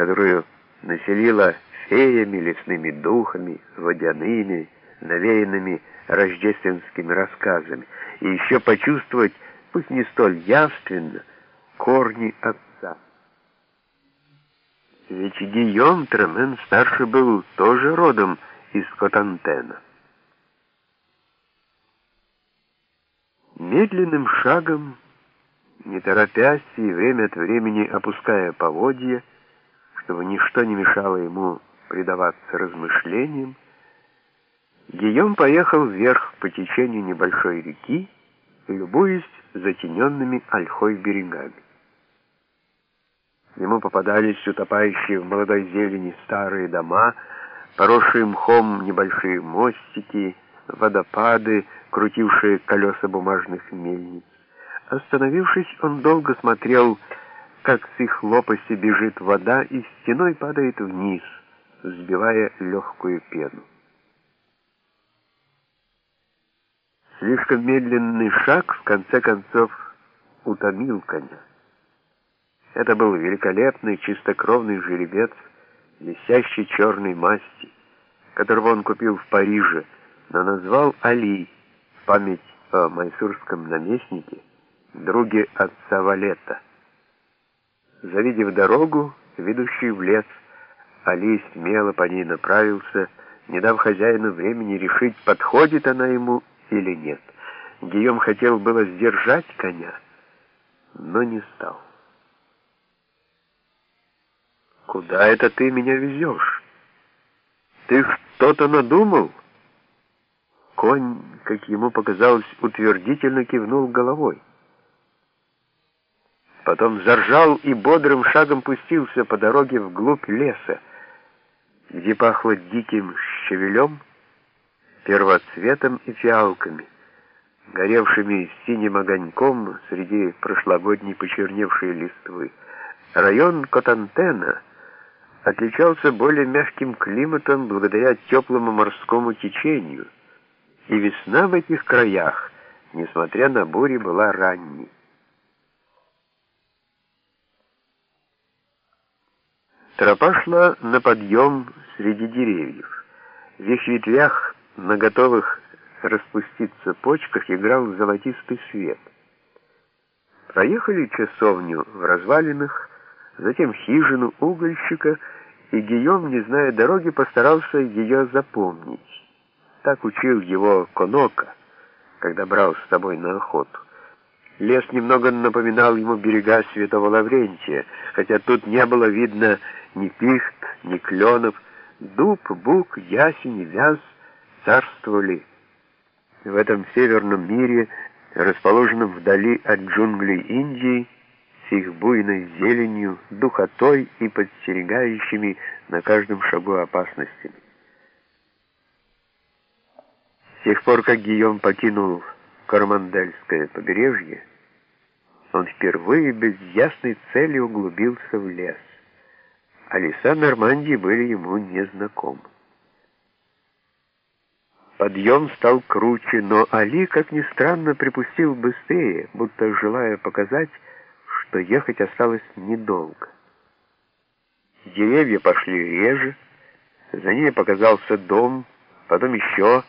которую населила феями, лесными духами, водяными, навеянными рождественскими рассказами, и еще почувствовать, пусть не столь явственно, корни отца. Ведь Гийом Тремен старший был тоже родом из Котантена. Медленным шагом, не торопясь и время от времени опуская поводья, чтобы ничто не мешало ему предаваться размышлениям, Гийом поехал вверх по течению небольшой реки, любуясь затененными ольхой берегами. Ему попадались утопающие в молодой зелени старые дома, поросшие мхом небольшие мостики, водопады, крутившие колеса бумажных мельниц. Остановившись, он долго смотрел, как с их лопасти бежит вода и стеной падает вниз, взбивая легкую пену. Слишком медленный шаг, в конце концов, утомил коня. Это был великолепный чистокровный жеребец, висящий черной масти, которого он купил в Париже, но назвал Али, память о майсурском наместнике, друге отца Валета. Завидев дорогу, ведущую в лес, Али смело по ней направился, не дав хозяину времени решить, подходит она ему или нет. Гийом хотел было сдержать коня, но не стал. «Куда это ты меня везешь? Ты что-то надумал?» Конь, как ему показалось, утвердительно кивнул головой. Потом заржал и бодрым шагом пустился по дороге вглубь леса, где пахло диким щавелем, первоцветом и фиалками, горевшими синим огоньком среди прошлогодней почерневшей листвы. Район Котантена отличался более мягким климатом благодаря теплому морскому течению, и весна в этих краях, несмотря на бури, была ранней. Тропа шла на подъем среди деревьев. В их ветвях, на готовых распуститься почках, играл золотистый свет. Проехали часовню в развалинах, затем хижину угольщика, и Гийом, не зная дороги, постарался ее запомнить. Так учил его Конока, когда брал с собой на охоту. Лес немного напоминал ему берега Святого Лаврентия, хотя тут не было видно ни пихт, ни кленов. Дуб, бук, ясень вяз царствовали в этом северном мире, расположенном вдали от джунглей Индии, с их буйной зеленью, духотой и подстерегающими на каждом шагу опасностями. С тех пор, как Гийом покинул Кармандельское побережье, он впервые без ясной цели углубился в лес, а леса Нормандии были ему незнакомы. Подъем стал круче, но Али, как ни странно, припустил быстрее, будто желая показать, что ехать осталось недолго. Деревья пошли реже, за ними показался дом, потом еще.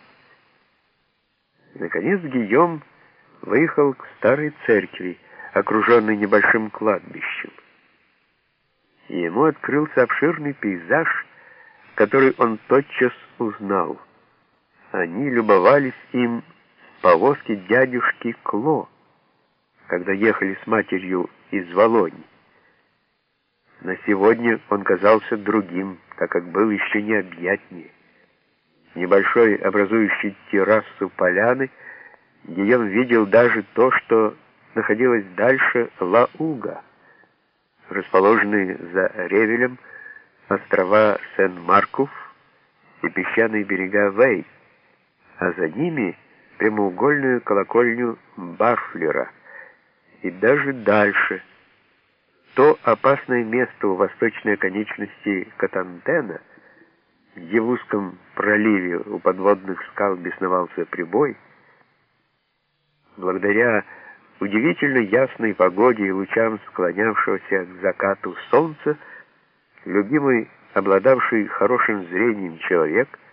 Наконец Гийом выехал к старой церкви, окруженной небольшим кладбищем. Ему открылся обширный пейзаж, который он тотчас узнал. Они любовались им в повозке дядюшки Кло, когда ехали с матерью из Волони. Но сегодня он казался другим, так как был еще необъятнее. Небольшой, образующий террасу поляны, Гийом видел даже то, что находилось дальше Лауга, расположенные за Ревелем острова Сен-Марков и песчаные берега Вей, а за ними прямоугольную колокольню Барфлера — и даже дальше. То опасное место у восточной конечности Катантена, где в узком проливе у подводных скал бесновался прибой, благодаря удивительно ясной погоде и лучам склонявшегося к закату солнца, любимый, обладавший хорошим зрением человек —